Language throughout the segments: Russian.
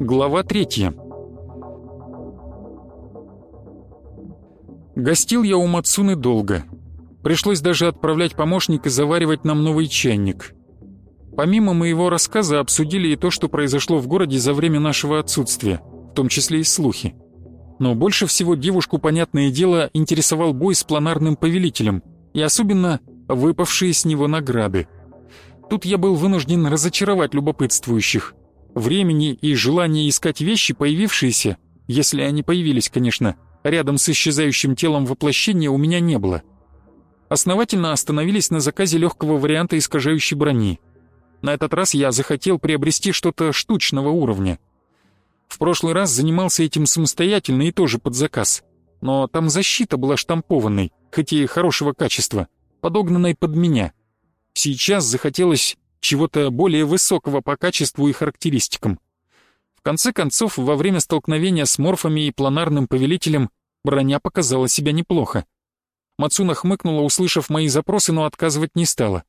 Глава третья. Гостил я у Мацуны долго. Пришлось даже отправлять помощника заваривать нам новый чайник. Помимо моего рассказа обсудили и то, что произошло в городе за время нашего отсутствия, в том числе и слухи. Но больше всего девушку, понятное дело, интересовал бой с планарным повелителем, и особенно выпавшие с него награды. Тут я был вынужден разочаровать любопытствующих. Времени и желания искать вещи, появившиеся, если они появились, конечно, рядом с исчезающим телом воплощения у меня не было. Основательно остановились на заказе легкого варианта искажающей брони. На этот раз я захотел приобрести что-то штучного уровня. В прошлый раз занимался этим самостоятельно и тоже под заказ. Но там защита была штампованной, хоть и хорошего качества, подогнанной под меня. Сейчас захотелось чего-то более высокого по качеству и характеристикам. В конце концов, во время столкновения с морфами и планарным повелителем броня показала себя неплохо. Мацуна хмыкнула, услышав мои запросы, но отказывать не стала.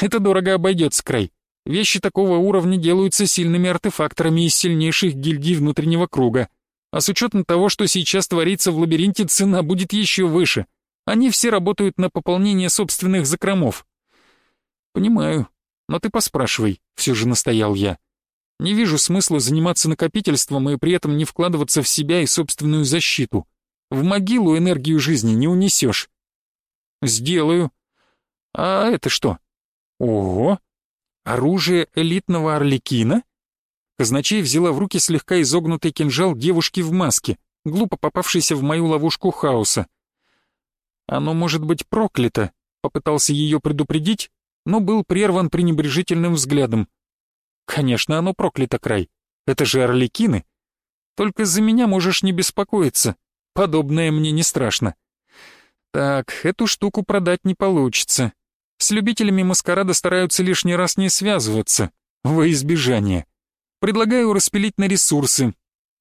«Это дорого обойдется, край. Вещи такого уровня делаются сильными артефакторами из сильнейших гильдий внутреннего круга. А с учетом того, что сейчас творится в лабиринте, цена будет еще выше. Они все работают на пополнение собственных закромов». «Понимаю. Но ты поспрашивай», — все же настоял я. «Не вижу смысла заниматься накопительством и при этом не вкладываться в себя и собственную защиту. В могилу энергию жизни не унесешь». «Сделаю». «А это что?» «Ого! Оружие элитного орликина?» Казначей взяла в руки слегка изогнутый кинжал девушки в маске, глупо попавшейся в мою ловушку хаоса. «Оно может быть проклято», — попытался ее предупредить, но был прерван пренебрежительным взглядом. «Конечно, оно проклято, край. Это же орликины. Только за меня можешь не беспокоиться. Подобное мне не страшно. Так, эту штуку продать не получится. С любителями маскарада стараются лишний раз не связываться, во избежание. Предлагаю распилить на ресурсы.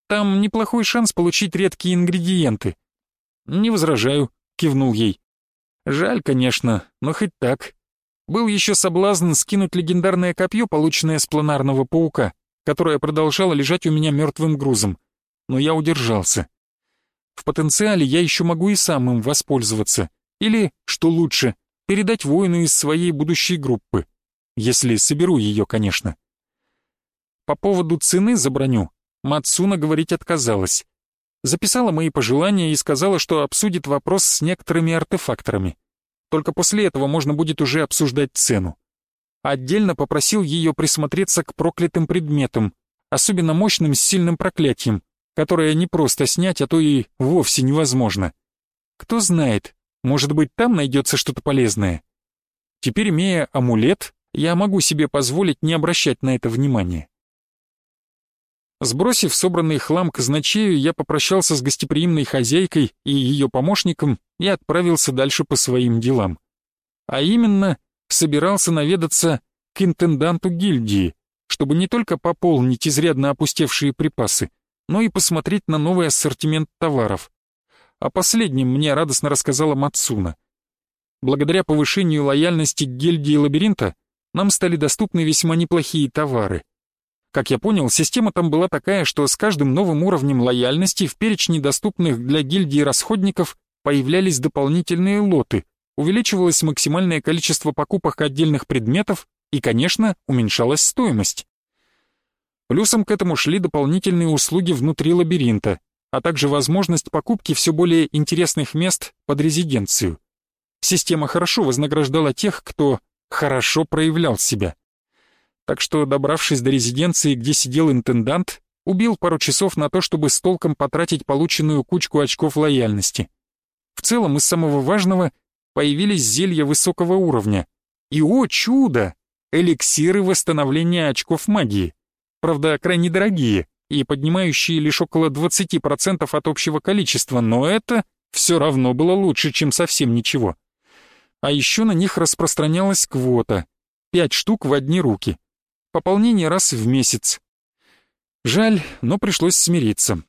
Там неплохой шанс получить редкие ингредиенты. Не возражаю, кивнул ей. Жаль, конечно, но хоть так. Был еще соблазн скинуть легендарное копье, полученное с планарного паука, которое продолжало лежать у меня мертвым грузом. Но я удержался. В потенциале я еще могу и сам им воспользоваться. Или, что лучше, передать воину из своей будущей группы. Если соберу ее, конечно. По поводу цены за броню Мацуна говорить отказалась. Записала мои пожелания и сказала, что обсудит вопрос с некоторыми артефакторами. Только после этого можно будет уже обсуждать цену. Отдельно попросил ее присмотреться к проклятым предметам, особенно мощным с сильным проклятием, которое не просто снять, а то и вовсе невозможно. Кто знает, может быть, там найдется что-то полезное. Теперь, имея амулет, я могу себе позволить не обращать на это внимания. Сбросив собранный хлам к казначею, я попрощался с гостеприимной хозяйкой и ее помощником и отправился дальше по своим делам. А именно, собирался наведаться к интенданту гильдии, чтобы не только пополнить изрядно опустевшие припасы, но и посмотреть на новый ассортимент товаров. О последнем мне радостно рассказала Мацуна. Благодаря повышению лояльности к гильдии лабиринта нам стали доступны весьма неплохие товары — как я понял, система там была такая, что с каждым новым уровнем лояльности в перечне доступных для гильдии расходников появлялись дополнительные лоты, увеличивалось максимальное количество покупок отдельных предметов и, конечно, уменьшалась стоимость. Плюсом к этому шли дополнительные услуги внутри лабиринта, а также возможность покупки все более интересных мест под резиденцию. Система хорошо вознаграждала тех, кто хорошо проявлял себя. Так что, добравшись до резиденции, где сидел интендант, убил пару часов на то, чтобы с толком потратить полученную кучку очков лояльности. В целом, из самого важного появились зелья высокого уровня. И, о чудо! Эликсиры восстановления очков магии. Правда, крайне дорогие, и поднимающие лишь около 20% от общего количества, но это все равно было лучше, чем совсем ничего. А еще на них распространялась квота — 5 штук в одни руки. Пополнение раз в месяц. Жаль, но пришлось смириться.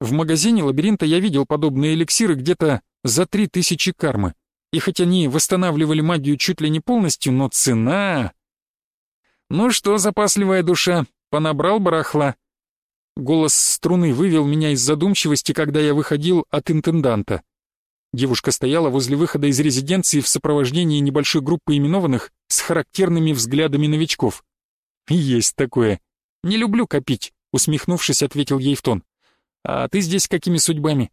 В магазине лабиринта я видел подобные эликсиры где-то за 3000 кармы. И хоть они восстанавливали магию чуть ли не полностью, но цена... «Ну что, запасливая душа, понабрал барахла?» Голос струны вывел меня из задумчивости, когда я выходил от интенданта. Девушка стояла возле выхода из резиденции в сопровождении небольшой группы именованных с характерными взглядами новичков. «Есть такое. Не люблю копить», — усмехнувшись, ответил ей в тон. «А ты здесь какими судьбами?»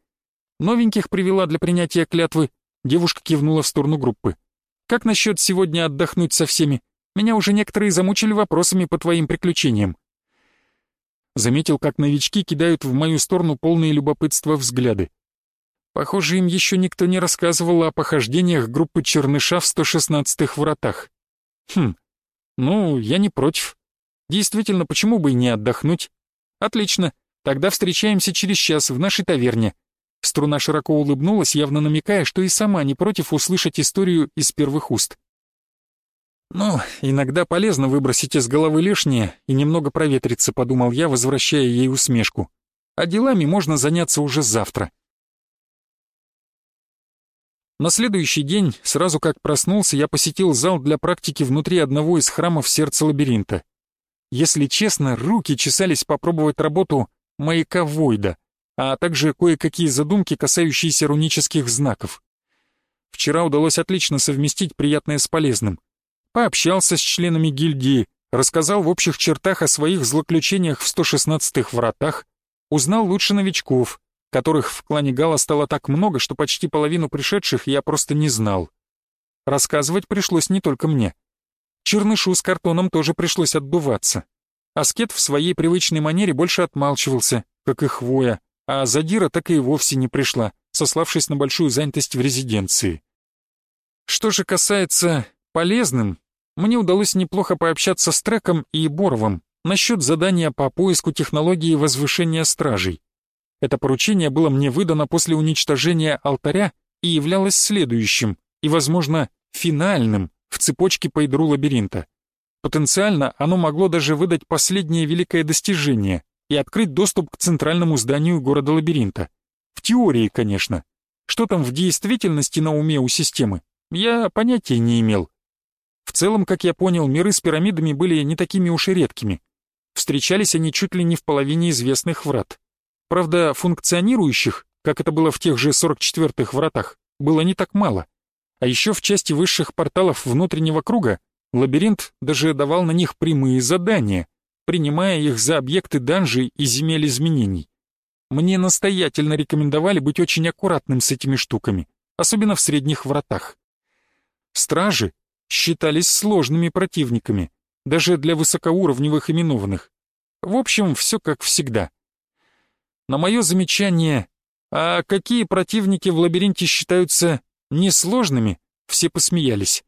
«Новеньких привела для принятия клятвы», — девушка кивнула в сторону группы. «Как насчет сегодня отдохнуть со всеми? Меня уже некоторые замучили вопросами по твоим приключениям». Заметил, как новички кидают в мою сторону полные любопытства взгляды. Похоже, им еще никто не рассказывал о похождениях группы Черныша в 116-х вратах. Хм, ну, я не против. Действительно, почему бы и не отдохнуть? Отлично, тогда встречаемся через час в нашей таверне. Струна широко улыбнулась, явно намекая, что и сама не против услышать историю из первых уст. «Ну, иногда полезно выбросить из головы лишнее и немного проветриться», — подумал я, возвращая ей усмешку. «А делами можно заняться уже завтра». На следующий день, сразу как проснулся, я посетил зал для практики внутри одного из храмов сердца лабиринта. Если честно, руки чесались попробовать работу маяка Войда, а также кое-какие задумки, касающиеся рунических знаков. Вчера удалось отлично совместить приятное с полезным. Пообщался с членами гильдии, рассказал в общих чертах о своих злоключениях в 116-х вратах, узнал лучше новичков, которых в клане Гала стало так много, что почти половину пришедших я просто не знал. Рассказывать пришлось не только мне — Чернышу с картоном тоже пришлось отдуваться. Аскет в своей привычной манере больше отмалчивался, как и хвоя, а Задира так и вовсе не пришла, сославшись на большую занятость в резиденции. Что же касается полезным, мне удалось неплохо пообщаться с Треком и Боровым насчет задания по поиску технологии возвышения стражей. Это поручение было мне выдано после уничтожения алтаря и являлось следующим и, возможно, финальным в цепочке по ядру лабиринта. Потенциально оно могло даже выдать последнее великое достижение и открыть доступ к центральному зданию города-лабиринта. В теории, конечно. Что там в действительности на уме у системы, я понятия не имел. В целом, как я понял, миры с пирамидами были не такими уж и редкими. Встречались они чуть ли не в половине известных врат. Правда, функционирующих, как это было в тех же 44-х вратах, было не так мало. А еще в части высших порталов внутреннего круга лабиринт даже давал на них прямые задания, принимая их за объекты данжей и земель изменений. Мне настоятельно рекомендовали быть очень аккуратным с этими штуками, особенно в средних вратах. Стражи считались сложными противниками, даже для высокоуровневых именованных. В общем, все как всегда. На мое замечание, а какие противники в лабиринте считаются несложными, все посмеялись.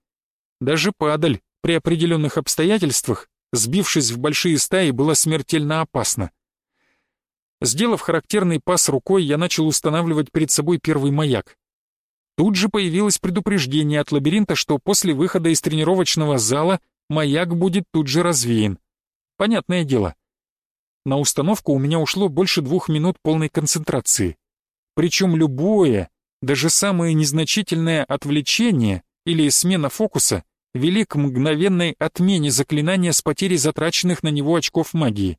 Даже падаль при определенных обстоятельствах, сбившись в большие стаи, была смертельно опасна. Сделав характерный пас рукой, я начал устанавливать перед собой первый маяк. Тут же появилось предупреждение от лабиринта, что после выхода из тренировочного зала маяк будет тут же развеян. Понятное дело. На установку у меня ушло больше двух минут полной концентрации. Причем любое, даже самое незначительное отвлечение или смена фокуса вели к мгновенной отмене заклинания с потерей затраченных на него очков магии.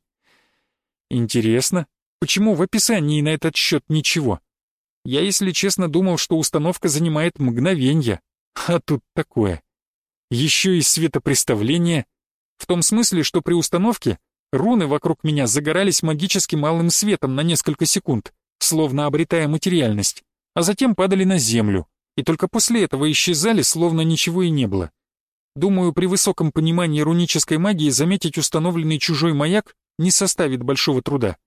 Интересно, почему в описании на этот счет ничего? Я, если честно, думал, что установка занимает мгновенья, а тут такое. Еще и светопреставление, в том смысле, что при установке руны вокруг меня загорались магическим малым светом на несколько секунд, словно обретая материальность а затем падали на землю, и только после этого исчезали, словно ничего и не было. Думаю, при высоком понимании рунической магии заметить установленный чужой маяк не составит большого труда.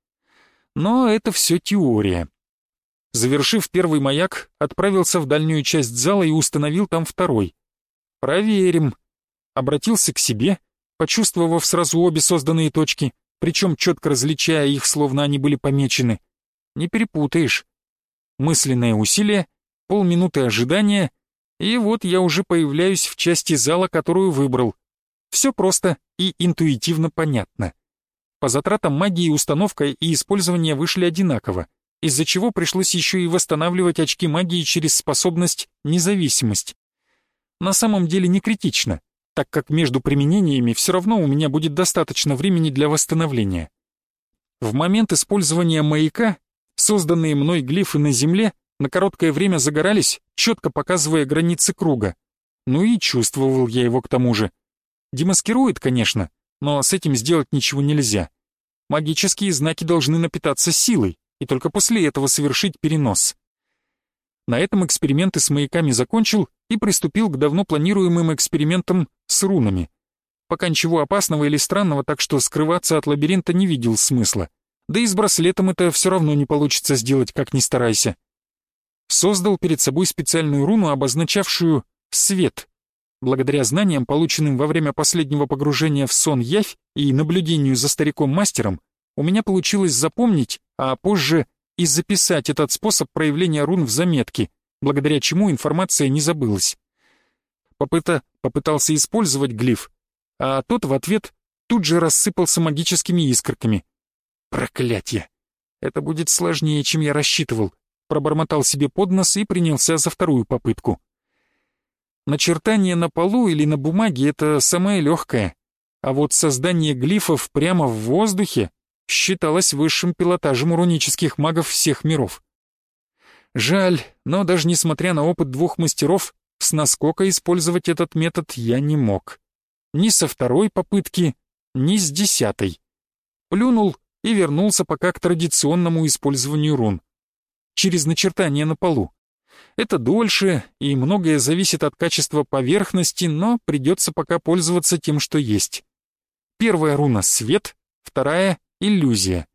Но это все теория. Завершив первый маяк, отправился в дальнюю часть зала и установил там второй. Проверим. Обратился к себе, почувствовав сразу обе созданные точки, причем четко различая их, словно они были помечены. Не перепутаешь. Мысленное усилие, полминуты ожидания, и вот я уже появляюсь в части зала, которую выбрал. Все просто и интуитивно понятно. По затратам магии установка и использование вышли одинаково, из-за чего пришлось еще и восстанавливать очки магии через способность «независимость». На самом деле не критично, так как между применениями все равно у меня будет достаточно времени для восстановления. В момент использования маяка созданные мной глифы на земле на короткое время загорались, четко показывая границы круга. Ну и чувствовал я его к тому же. Демаскирует, конечно, но с этим сделать ничего нельзя. Магические знаки должны напитаться силой, и только после этого совершить перенос. На этом эксперименты с маяками закончил и приступил к давно планируемым экспериментам с рунами. Пока ничего опасного или странного, так что скрываться от лабиринта не видел смысла. Да и с браслетом это все равно не получится сделать, как ни старайся. Создал перед собой специальную руну, обозначавшую «свет». Благодаря знаниям, полученным во время последнего погружения в сон Явь и наблюдению за стариком-мастером, у меня получилось запомнить, а позже и записать этот способ проявления рун в заметке, благодаря чему информация не забылась. Попыта попытался использовать глиф, а тот в ответ тут же рассыпался магическими искорками. Проклятье! Это будет сложнее, чем я рассчитывал. Пробормотал себе под нос и принялся за вторую попытку. Начертание на полу или на бумаге — это самое легкое, а вот создание глифов прямо в воздухе считалось высшим пилотажем рунических магов всех миров. Жаль, но даже несмотря на опыт двух мастеров, с наскока использовать этот метод я не мог. Ни со второй попытки, ни с десятой. Плюнул и вернулся пока к традиционному использованию рун. Через начертание на полу. Это дольше, и многое зависит от качества поверхности, но придется пока пользоваться тем, что есть. Первая руна — свет, вторая — иллюзия.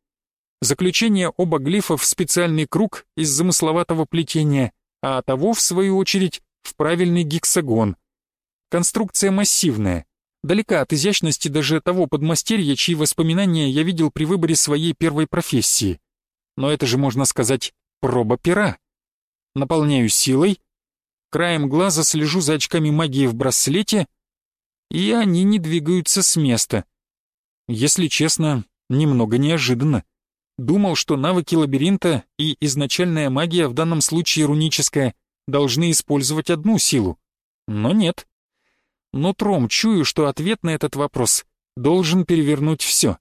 Заключение оба глифа в специальный круг из замысловатого плетения, а того, в свою очередь, в правильный гексагон. Конструкция массивная, далека от изящности даже того подмастерья, чьи воспоминания я видел при выборе своей первой профессии. Но это же, можно сказать, проба пера наполняю силой, краем глаза слежу за очками магии в браслете, и они не двигаются с места. Если честно, немного неожиданно. Думал, что навыки лабиринта и изначальная магия, в данном случае руническая, должны использовать одну силу. Но нет. Нутром чую, что ответ на этот вопрос должен перевернуть все.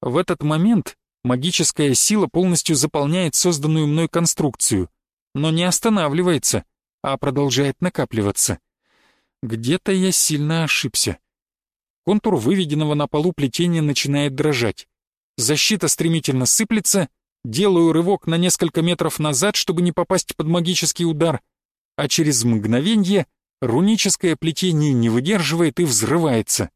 В этот момент магическая сила полностью заполняет созданную мной конструкцию но не останавливается, а продолжает накапливаться. Где-то я сильно ошибся. Контур выведенного на полу плетения начинает дрожать. Защита стремительно сыплется, делаю рывок на несколько метров назад, чтобы не попасть под магический удар, а через мгновенье руническое плетение не выдерживает и взрывается.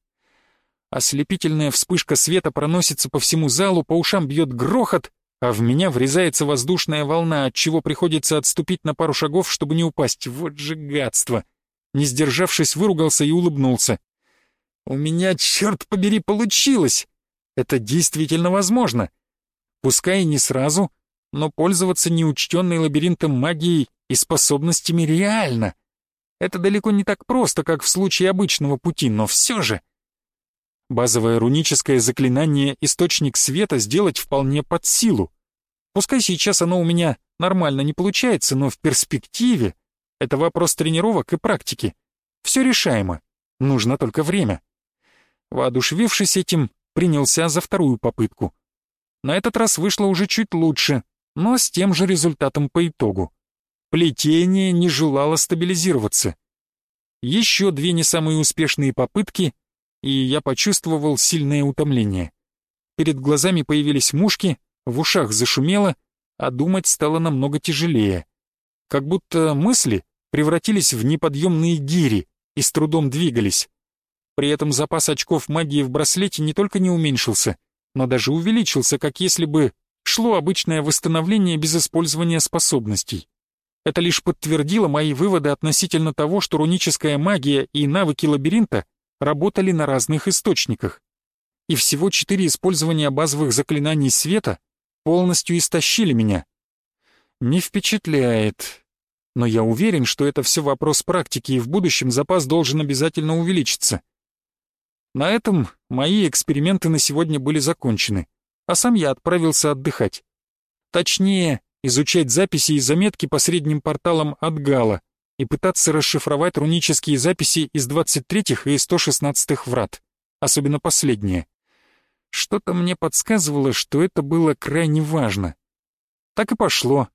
Ослепительная вспышка света проносится по всему залу, по ушам бьет грохот, а в меня врезается воздушная волна, от чего приходится отступить на пару шагов, чтобы не упасть. Вот же гадство! Не сдержавшись, выругался и улыбнулся. «У меня, черт побери, получилось! Это действительно возможно! Пускай и не сразу, но пользоваться неучтенной лабиринтом магией и способностями реально. Это далеко не так просто, как в случае обычного пути, но все же...» Базовое руническое заклинание «Источник света» сделать вполне под силу. Пускай сейчас оно у меня нормально не получается, но в перспективе это вопрос тренировок и практики. Все решаемо, нужно только время. Воодушевившись этим, принялся за вторую попытку. На этот раз вышло уже чуть лучше, но с тем же результатом по итогу. Плетение не желало стабилизироваться. Еще две не самые успешные попытки — и я почувствовал сильное утомление. Перед глазами появились мушки, в ушах зашумело, а думать стало намного тяжелее. Как будто мысли превратились в неподъемные гири и с трудом двигались. При этом запас очков магии в браслете не только не уменьшился, но даже увеличился, как если бы шло обычное восстановление без использования способностей. Это лишь подтвердило мои выводы относительно того, что руническая магия и навыки лабиринта работали на разных источниках. и всего четыре использования базовых заклинаний света полностью истощили меня. Не впечатляет. Но я уверен, что это все вопрос практики, и в будущем запас должен обязательно увеличиться. На этом мои эксперименты на сегодня были закончены, а сам я отправился отдыхать. Точнее, изучать записи и заметки по средним порталам от Гала и пытаться расшифровать рунические записи из 23-х и 116-х врат, особенно последние. Что-то мне подсказывало, что это было крайне важно. Так и пошло.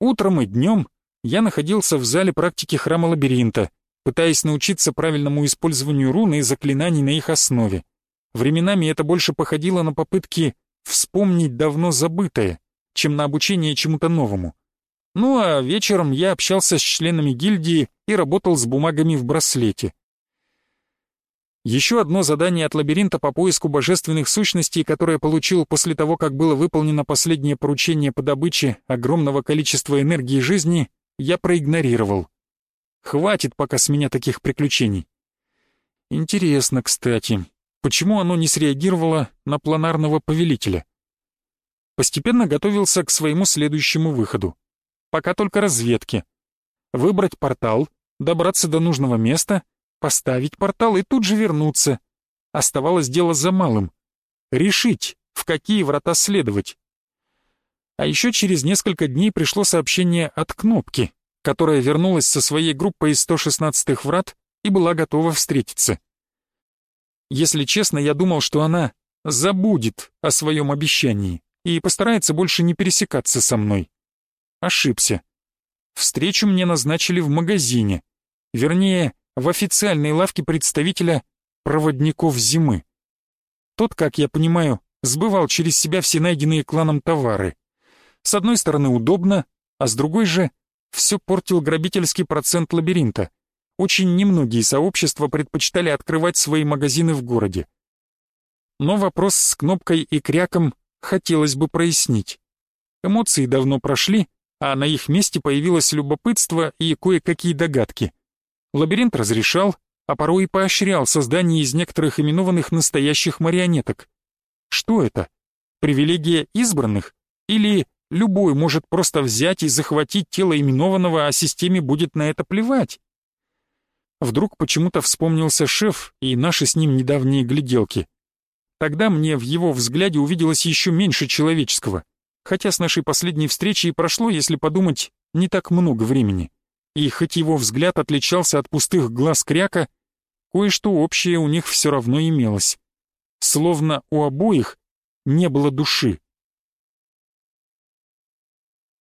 Утром и днем я находился в зале практики храма лабиринта, пытаясь научиться правильному использованию руны и заклинаний на их основе. Временами это больше походило на попытки вспомнить давно забытое, чем на обучение чему-то новому. Ну а вечером я общался с членами гильдии и работал с бумагами в браслете. Еще одно задание от лабиринта по поиску божественных сущностей, которое получил после того, как было выполнено последнее поручение по добыче огромного количества энергии жизни, я проигнорировал. Хватит пока с меня таких приключений. Интересно, кстати, почему оно не среагировало на планарного повелителя? Постепенно готовился к своему следующему выходу. Пока только разведки. Выбрать портал, добраться до нужного места — поставить портал и тут же вернуться. Оставалось дело за малым. Решить, в какие врата следовать. А еще через несколько дней пришло сообщение от Кнопки, которая вернулась со своей группой из 116-х врат и была готова встретиться. Если честно, я думал, что она забудет о своем обещании и постарается больше не пересекаться со мной. Ошибся. Встречу мне назначили в магазине. Вернее, в официальной лавке представителя проводников зимы. Тот, как я понимаю, сбывал через себя все найденные кланом товары. С одной стороны удобно, а с другой же все портил грабительский процент лабиринта. Очень немногие сообщества предпочитали открывать свои магазины в городе. Но вопрос с кнопкой и кряком хотелось бы прояснить. Эмоции давно прошли, а на их месте появилось любопытство и кое-какие догадки. Лабиринт разрешал, а порой и поощрял создание из некоторых именованных настоящих марионеток. Что это? Привилегия избранных? Или любой может просто взять и захватить тело именованного, а системе будет на это плевать? Вдруг почему-то вспомнился шеф и наши с ним недавние гляделки. Тогда мне в его взгляде увиделось еще меньше человеческого, хотя с нашей последней встречи и прошло, если подумать, не так много времени и хоть его взгляд отличался от пустых глаз кряка, кое-что общее у них все равно имелось. Словно у обоих не было души.